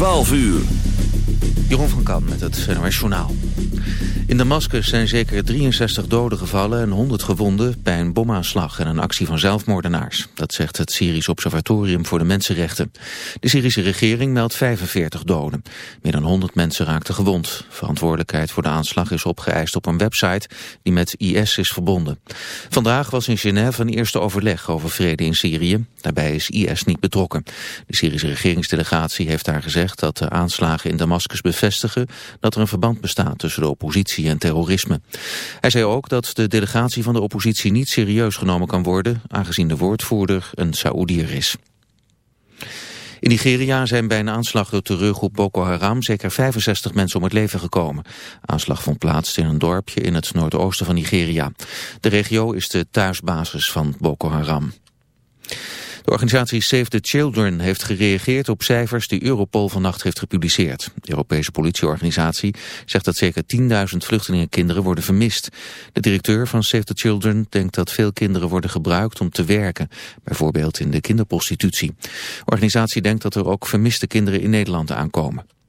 12 uur. Jeroen van Kan met het NOS Journaal. In Damascus zijn zeker 63 doden gevallen en 100 gewonden bij een bomaanslag en een actie van zelfmoordenaars. Dat zegt het Syrisch Observatorium voor de Mensenrechten. De Syrische regering meldt 45 doden. Meer dan 100 mensen raakten gewond. Verantwoordelijkheid voor de aanslag is opgeëist op een website die met IS is verbonden. Vandaag was in Genève een eerste overleg over vrede in Syrië. Daarbij is IS niet betrokken. De Syrische regeringsdelegatie heeft daar gezegd dat de aanslagen in Damascus bevestigen dat er een verband bestaat tussen de oppositie en terrorisme. Hij zei ook dat de delegatie van de oppositie niet serieus genomen kan worden, aangezien de woordvoerder een Saoedier is. In Nigeria zijn bij een aanslag door terreurgroep Boko Haram zeker 65 mensen om het leven gekomen. Aanslag vond plaats in een dorpje in het noordoosten van Nigeria. De regio is de thuisbasis van Boko Haram. De organisatie Save the Children heeft gereageerd op cijfers die Europol vannacht heeft gepubliceerd. De Europese politieorganisatie zegt dat zeker 10.000 vluchtelingenkinderen worden vermist. De directeur van Save the Children denkt dat veel kinderen worden gebruikt om te werken, bijvoorbeeld in de kinderprostitutie. De organisatie denkt dat er ook vermiste kinderen in Nederland aankomen.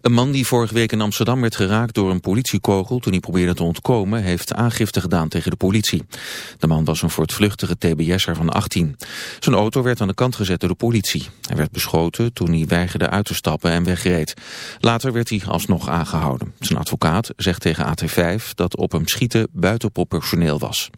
Een man die vorige week in Amsterdam werd geraakt door een politiekogel toen hij probeerde te ontkomen, heeft aangifte gedaan tegen de politie. De man was een voortvluchtige TBS'er van 18. Zijn auto werd aan de kant gezet door de politie. Hij werd beschoten toen hij weigerde uit te stappen en wegreed. Later werd hij alsnog aangehouden. Zijn advocaat zegt tegen AT5 dat op hem schieten buitenproportioneel was.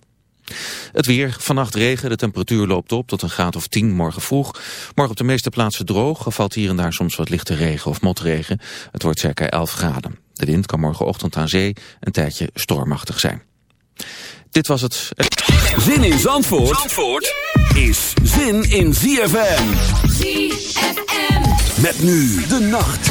Het weer, vannacht regen, de temperatuur loopt op tot een graad of 10 morgen vroeg. Morgen op de meeste plaatsen droog, er valt hier en daar soms wat lichte regen of motregen. Het wordt circa 11 graden. De wind kan morgenochtend aan zee een tijdje stormachtig zijn. Dit was het... Zin in Zandvoort, Zandvoort is zin in ZFM. ZFM. Met nu de nacht.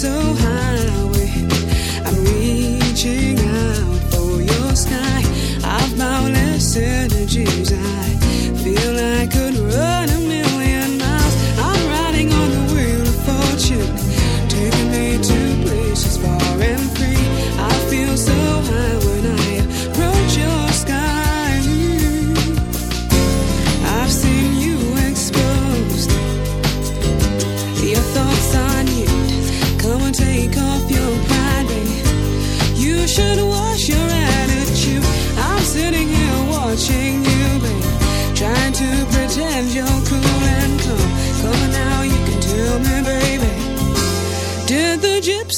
feel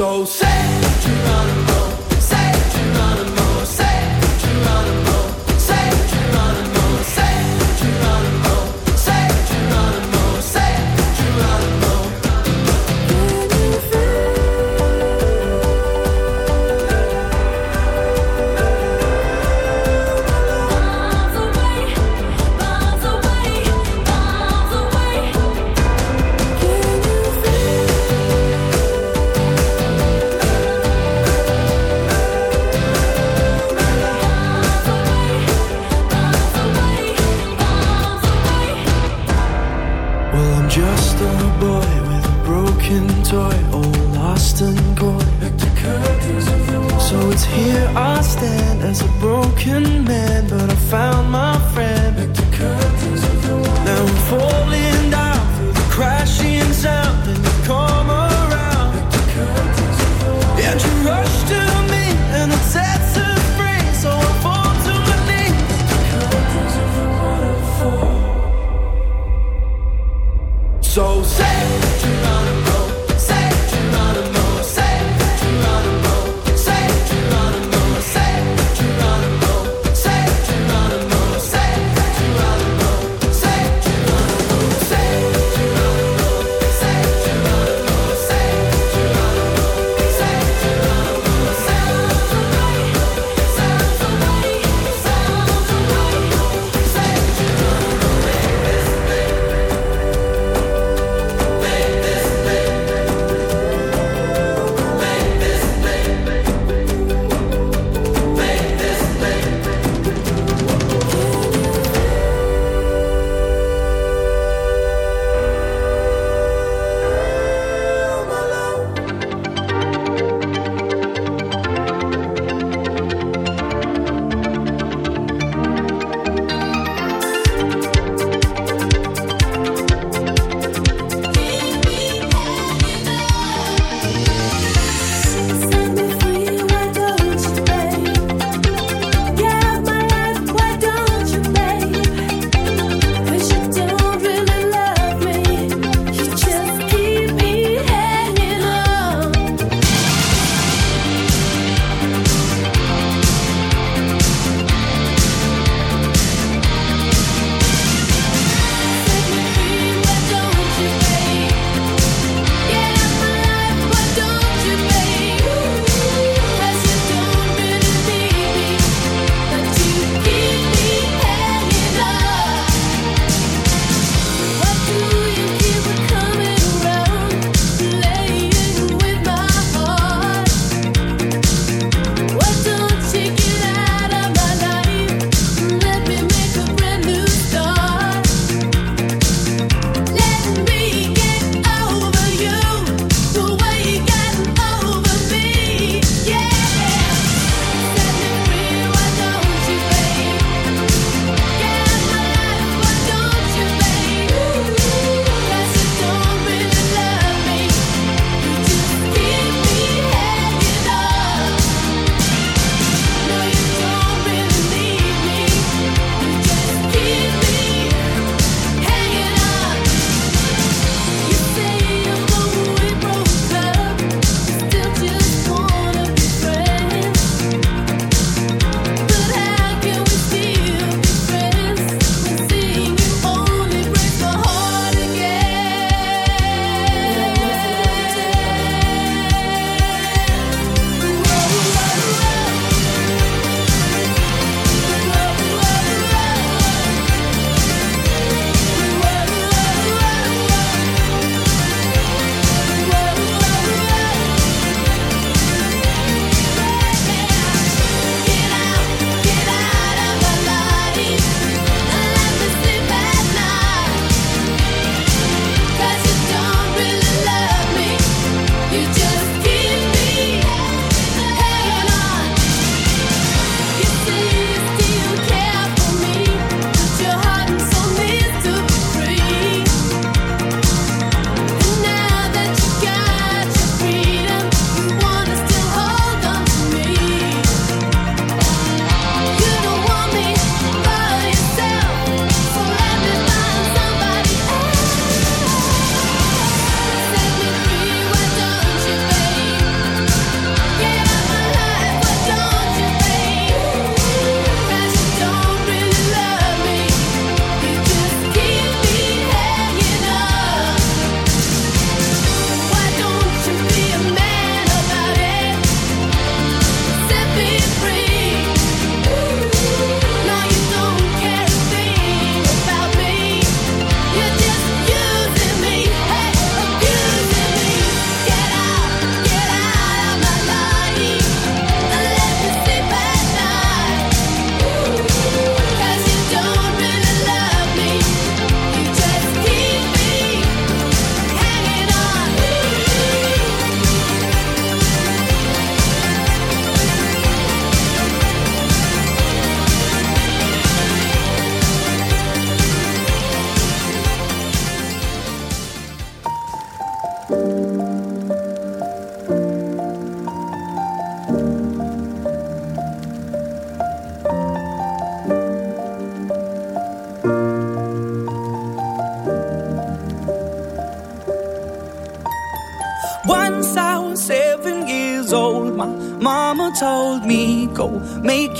So say what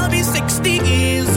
be 60 years